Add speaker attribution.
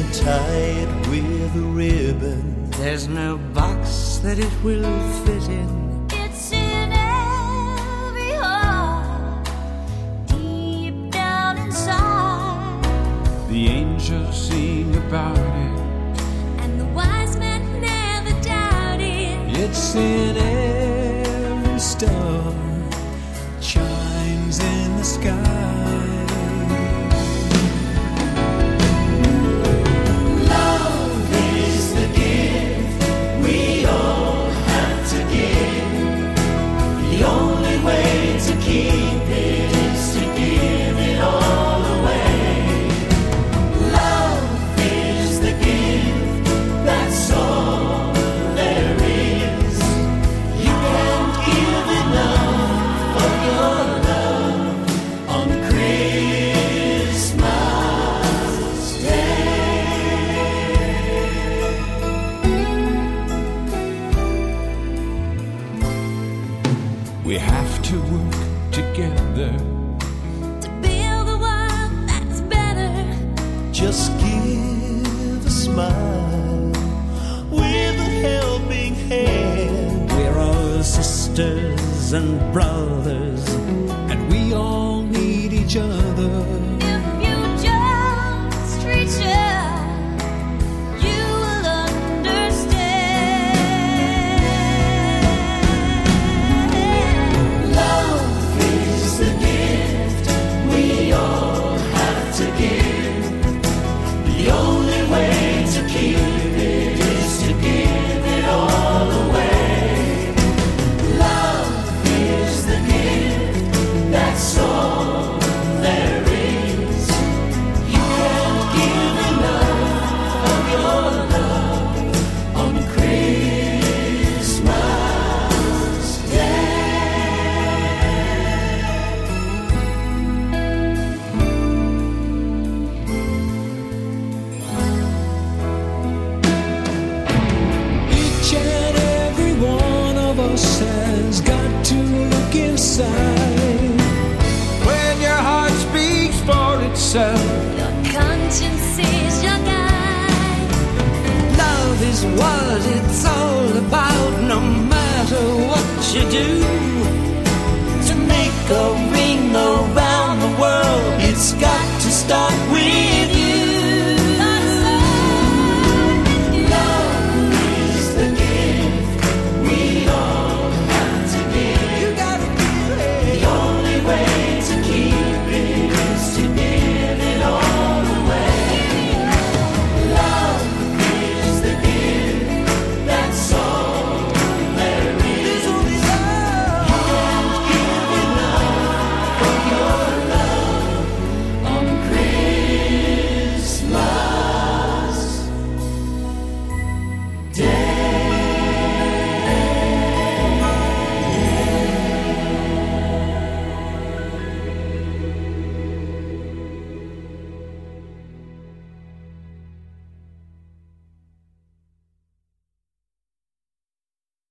Speaker 1: and tie it with a ribbon.
Speaker 2: There's no box that it will fit in.
Speaker 3: It's in every heart, deep down inside.
Speaker 4: The angels sing about it.
Speaker 3: And the wise men never doubted.
Speaker 1: It's in every star, chimes in the sky. We have to
Speaker 4: work together.
Speaker 3: To build a world that's better.
Speaker 1: Just give a smile with a helping hand.
Speaker 2: We're all sisters and brothers,
Speaker 1: has got to look inside.
Speaker 4: When your heart speaks for itself,
Speaker 3: Your conscience is your guide.
Speaker 2: love is what it's all about, no matter what you do. To make a ring around the world, it's got to start with